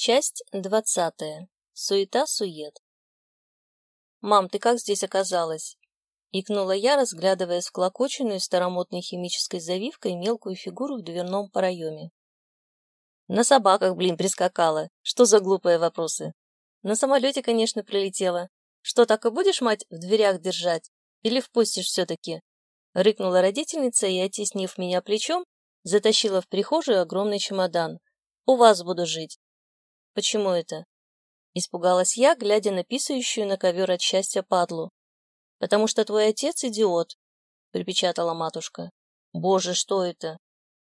Часть двадцатая. Суета-сует. «Мам, ты как здесь оказалась?» — икнула я, разглядывая склокоченную старомодной химической завивкой мелкую фигуру в дверном проеме. «На собаках, блин, прискакала. Что за глупые вопросы?» «На самолете, конечно, прилетела. Что, так и будешь, мать, в дверях держать? Или впустишь все-таки?» Рыкнула родительница и, оттеснив меня плечом, затащила в прихожую огромный чемодан. «У вас буду жить. Почему это? Испугалась я, глядя на писающую на ковер от счастья падлу. Потому что твой отец идиот, припечатала матушка. Боже, что это?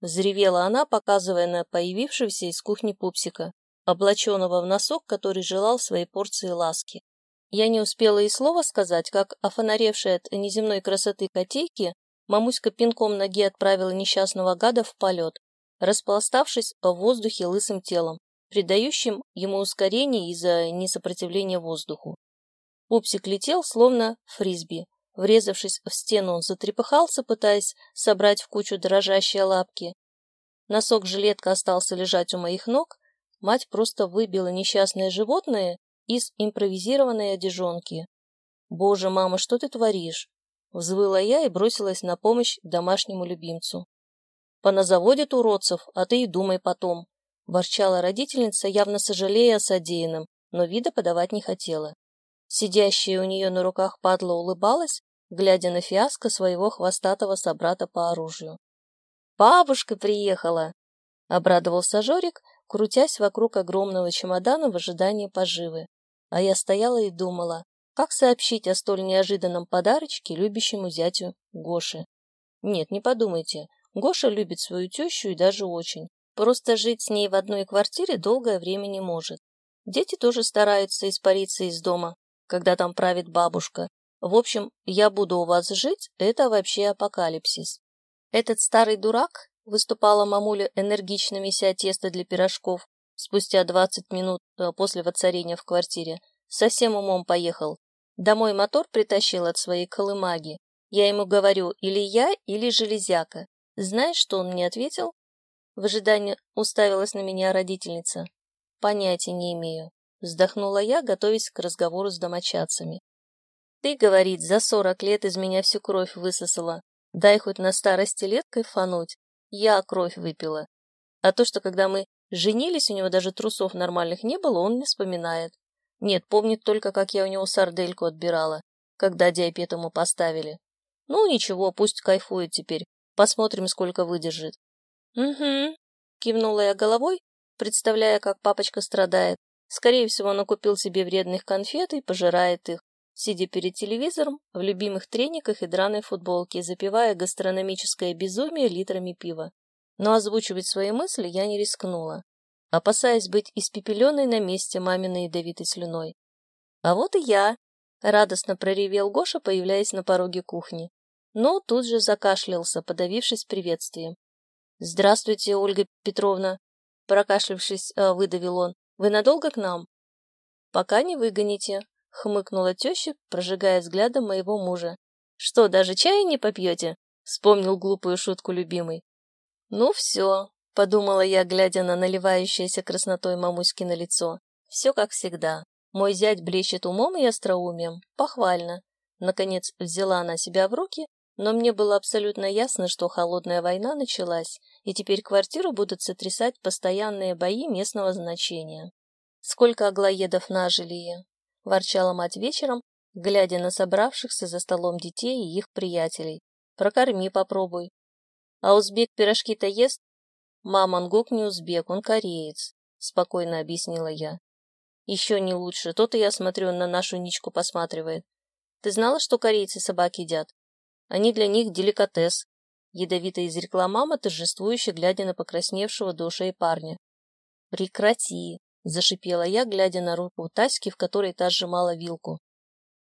Взревела она, показывая на появившегося из кухни пупсика, облаченного в носок, который желал своей порции ласки. Я не успела и слова сказать, как офонаревшая от неземной красоты котейки, мамуська пинком ноги отправила несчастного гада в полет, распластавшись в воздухе лысым телом придающим ему ускорение из-за несопротивления воздуху. Пупсик летел, словно фрисби. Врезавшись в стену, он затрепыхался, пытаясь собрать в кучу дрожащие лапки. Носок-жилетка остался лежать у моих ног, мать просто выбила несчастное животное из импровизированной одежонки. «Боже, мама, что ты творишь?» Взвыла я и бросилась на помощь домашнему любимцу. «Поназаводят уродцев, а ты и думай потом», Ворчала родительница, явно сожалея о содеянном, но вида подавать не хотела. Сидящая у нее на руках падла улыбалась, глядя на фиаско своего хвостатого собрата по оружию. «Бабушка приехала!» — обрадовался Жорик, крутясь вокруг огромного чемодана в ожидании поживы. А я стояла и думала, как сообщить о столь неожиданном подарочке любящему зятю Гоше. Нет, не подумайте, Гоша любит свою тещу и даже очень. Просто жить с ней в одной квартире долгое время не может. Дети тоже стараются испариться из дома, когда там правит бабушка. В общем, я буду у вас жить, это вообще апокалипсис. Этот старый дурак, выступала мамуля энергично меся тесто для пирожков, спустя 20 минут э, после воцарения в квартире, совсем умом поехал. Домой мотор притащил от своей колымаги. Я ему говорю, или я, или железяка. Знаешь, что он мне ответил? В ожидании уставилась на меня родительница. Понятия не имею. Вздохнула я, готовясь к разговору с домочадцами. Ты, говорит, за сорок лет из меня всю кровь высосала. Дай хоть на старости лет кайфануть. Я кровь выпила. А то, что когда мы женились, у него даже трусов нормальных не было, он не вспоминает. Нет, помнит только, как я у него сардельку отбирала, когда диапет ему поставили. Ну, ничего, пусть кайфует теперь. Посмотрим, сколько выдержит. «Угу», — кивнула я головой, представляя, как папочка страдает. Скорее всего, он купил себе вредных конфет и пожирает их, сидя перед телевизором в любимых трениках и драной футболке, запивая гастрономическое безумие литрами пива. Но озвучивать свои мысли я не рискнула, опасаясь быть испепеленной на месте маминой ядовитой слюной. А вот и я, — радостно проревел Гоша, появляясь на пороге кухни. Но тут же закашлялся, подавившись приветствием. «Здравствуйте, Ольга Петровна!» Прокашлявшись, э, выдавил он. «Вы надолго к нам?» «Пока не выгоните», — хмыкнула теща, прожигая взглядом моего мужа. «Что, даже чая не попьете?» — вспомнил глупую шутку любимый. «Ну все», — подумала я, глядя на наливающееся краснотой мамуськи на лицо. «Все как всегда. Мой зять блещет умом и остроумием. Похвально». Наконец взяла она себя в руки но мне было абсолютно ясно, что холодная война началась, и теперь квартиру будут сотрясать постоянные бои местного значения. «Сколько аглоедов нажили!» — ворчала мать вечером, глядя на собравшихся за столом детей и их приятелей. «Прокорми попробуй». «А узбек пирожки-то ест?» «Мам, Ангок не узбек, он кореец», — спокойно объяснила я. «Еще не лучше, то-то я смотрю, на нашу Ничку посматривает. Ты знала, что корейцы собак едят?» Они для них деликатес, ядовито изрекла мама, торжествующе глядя на покрасневшего до ушей парня. Прекрати, зашипела я, глядя на руку Таськи, в которой та сжимала вилку.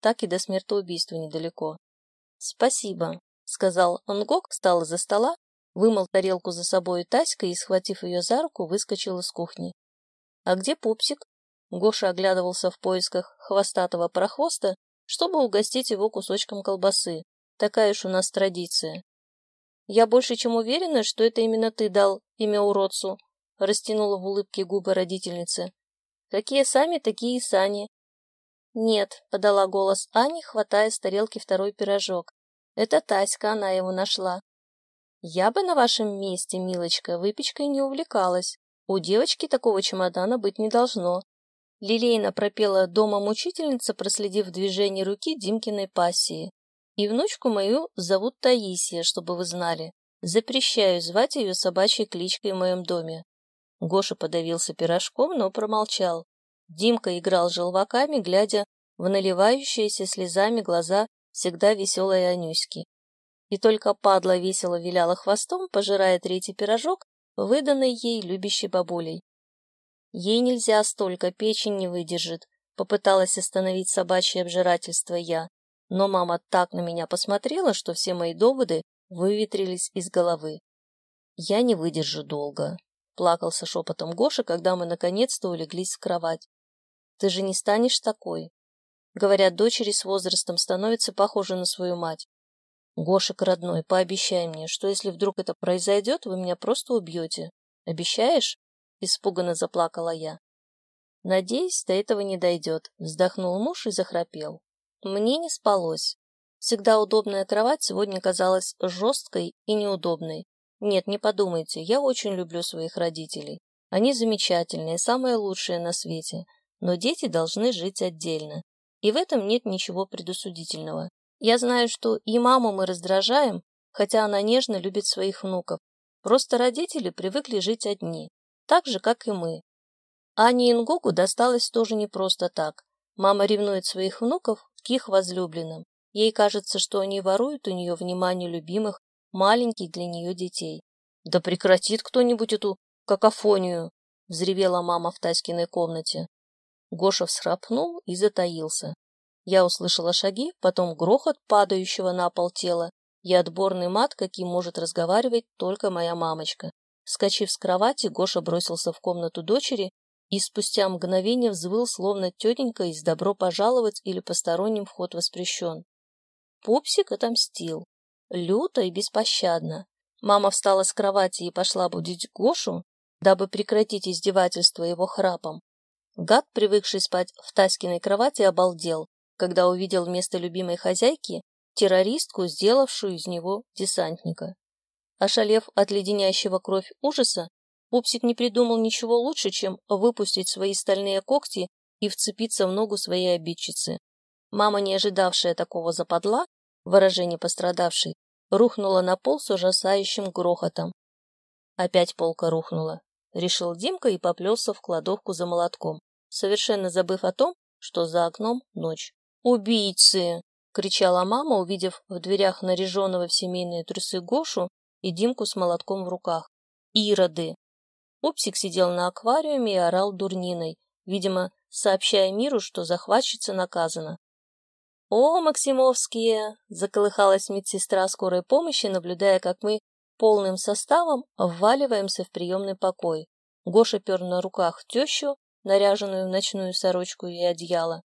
Так и до смертоубийства недалеко. Спасибо, сказал Онгок, встал из-за стола, вымыл тарелку за собой Таська и, схватив ее за руку, выскочил из кухни. А где пупсик? Гоша оглядывался в поисках хвостатого прохвоста, чтобы угостить его кусочком колбасы. Такая уж у нас традиция. Я больше чем уверена, что это именно ты дал имя уродцу, растянула в улыбке губы родительницы. Какие сами, такие и сани. Нет, подала голос Ани, хватая с тарелки второй пирожок. Это Таська, она его нашла. Я бы на вашем месте, милочка, выпечкой не увлекалась. У девочки такого чемодана быть не должно. Лилейно пропела дома мучительница, проследив движение руки Димкиной пассии. И внучку мою зовут Таисия, чтобы вы знали. Запрещаю звать ее собачьей кличкой в моем доме. Гоша подавился пирожком, но промолчал. Димка играл желваками, глядя в наливающиеся слезами глаза всегда веселой Анюськи. И только падла весело виляла хвостом, пожирая третий пирожок, выданный ей любящей бабулей. Ей нельзя столько, печень не выдержит, попыталась остановить собачье обжирательство я, но мама так на меня посмотрела, что все мои доводы выветрились из головы. Я не выдержу долго, плакался шепотом Гоша, когда мы наконец-то улеглись в кровать. Ты же не станешь такой. Говорят, дочери с возрастом становятся похожи на свою мать. Гошек, родной, пообещай мне, что если вдруг это произойдет, вы меня просто убьете. Обещаешь? Испуганно заплакала я. Надеюсь, до этого не дойдет, вздохнул муж и захрапел. Мне не спалось. Всегда удобная кровать сегодня казалась жесткой и неудобной. Нет, не подумайте, я очень люблю своих родителей. Они замечательные, самые лучшие на свете. Но дети должны жить отдельно. И в этом нет ничего предусудительного. Я знаю, что и маму мы раздражаем, хотя она нежно любит своих внуков. Просто родители привыкли жить одни, так же, как и мы. Ане Ингогу досталось тоже не просто так. Мама ревнует своих внуков к их возлюбленным. Ей кажется, что они воруют у нее внимание любимых, маленьких для нее детей. «Да прекратит кто-нибудь эту какофонию!» — взревела мама в Таськиной комнате. Гоша всхрапнул и затаился. Я услышала шаги, потом грохот падающего на пол тела и отборный мат, каким может разговаривать только моя мамочка. Скочив с кровати, Гоша бросился в комнату дочери и спустя мгновение взвыл, словно тетенька из «добро пожаловать» или «посторонним вход воспрещен». Пупсик отомстил. Люто и беспощадно. Мама встала с кровати и пошла будить Гошу, дабы прекратить издевательство его храпом. Гад, привыкший спать в Таськиной кровати, обалдел, когда увидел вместо любимой хозяйки террористку, сделавшую из него десантника. Ошалев от леденящего кровь ужаса, Пупсик не придумал ничего лучше, чем выпустить свои стальные когти и вцепиться в ногу своей обидчицы. Мама, не ожидавшая такого западла, выражение пострадавшей, рухнула на пол с ужасающим грохотом. Опять полка рухнула, решил Димка и поплелся в кладовку за молотком совершенно забыв о том, что за окном ночь. «Убийцы!» — кричала мама, увидев в дверях наряженного в семейные трусы Гошу и Димку с молотком в руках. «Ироды!» Пупсик сидел на аквариуме и орал дурниной, видимо, сообщая миру, что захватчица наказана. «О, Максимовские!» — заколыхалась медсестра скорой помощи, наблюдая, как мы полным составом вваливаемся в приемный покой. Гоша пер на руках тещу, наряженную в ночную сорочку и одеяло.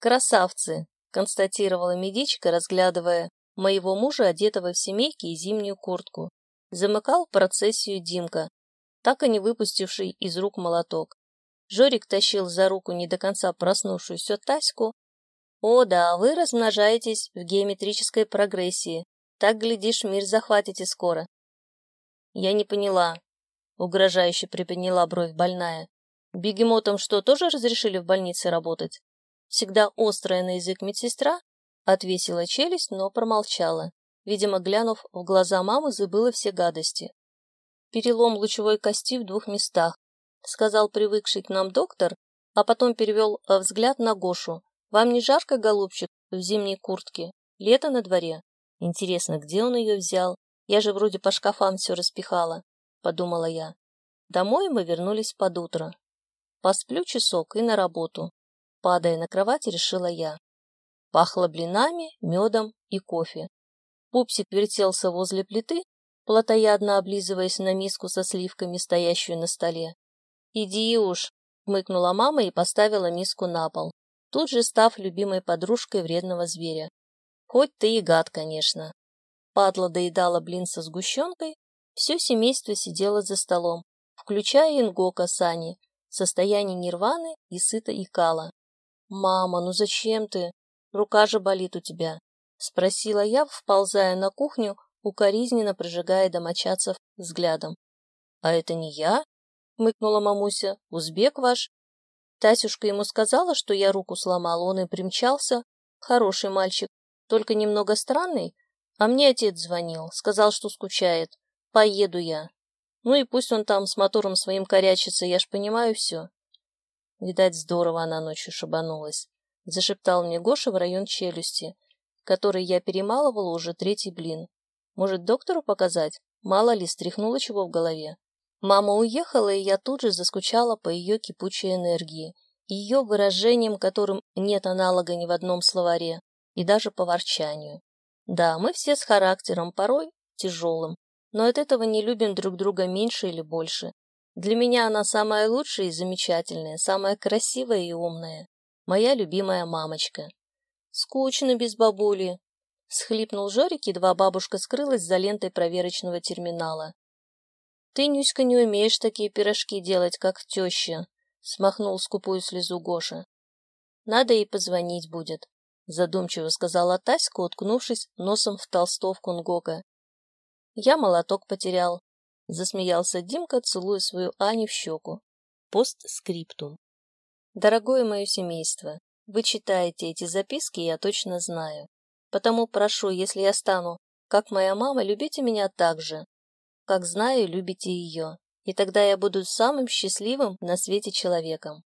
«Красавцы!» — констатировала медичка, разглядывая моего мужа, одетого в семейки и зимнюю куртку. Замыкал процессию Димка, так и не выпустивший из рук молоток. Жорик тащил за руку не до конца проснувшуюся Таську. «О да, вы размножаетесь в геометрической прогрессии. Так, глядишь, мир захватите скоро». «Я не поняла», — угрожающе приподняла бровь больная. Бегемотам что, тоже разрешили в больнице работать? Всегда острая на язык медсестра отвесила челюсть, но промолчала. Видимо, глянув в глаза мамы, забыла все гадости. Перелом лучевой кости в двух местах, сказал привыкший к нам доктор, а потом перевел э, взгляд на Гошу. Вам не жарко, голубчик, в зимней куртке? Лето на дворе. Интересно, где он ее взял? Я же вроде по шкафам все распихала, подумала я. Домой мы вернулись под утро. Посплю часок и на работу. Падая на кровать, решила я. Пахло блинами, медом и кофе. Пупсик вертелся возле плиты, плотоядно облизываясь на миску со сливками, стоящую на столе. «Иди уж!» — хмыкнула мама и поставила миску на пол, тут же став любимой подружкой вредного зверя. «Хоть ты и гад, конечно!» Падла доедала блин со сгущенкой, все семейство сидело за столом, включая Ингока Сани, состояние нирваны и сыта и кала. «Мама, ну зачем ты? Рука же болит у тебя», — спросила я, вползая на кухню, укоризненно прожигая домочадцев взглядом. «А это не я?» — мыкнула мамуся. «Узбек ваш?» Тасюшка ему сказала, что я руку сломала, он и примчался. Хороший мальчик, только немного странный. А мне отец звонил, сказал, что скучает. Поеду я. Ну и пусть он там с мотором своим корячится, я ж понимаю все. Видать, здорово она ночью шибанулась. Зашептал мне Гоша в район челюсти, который я перемалывала уже третий блин. Может, доктору показать? Мало ли, стряхнуло чего в голове. Мама уехала, и я тут же заскучала по ее кипучей энергии, ее выражениям, которым нет аналога ни в одном словаре, и даже по ворчанию. Да, мы все с характером, порой тяжелым, но от этого не любим друг друга меньше или больше. Для меня она самая лучшая и замечательная, самая красивая и умная. Моя любимая мамочка. Скучно без бабули. Схлипнул Жорик, едва бабушка скрылась за лентой проверочного терминала. Ты, Нюська, не умеешь такие пирожки делать, как теща, смахнул скупую слезу Гоша. Надо ей позвонить будет, задумчиво сказала Таська, уткнувшись носом в толстовку Нгога. Я молоток потерял, засмеялся Димка, целуя свою Аню в щеку. Постскриптум. Дорогое мое семейство, вы читаете эти записки, я точно знаю. Потому прошу, если я стану, как моя мама, любите меня так же, как знаю, любите ее, и тогда я буду самым счастливым на свете человеком.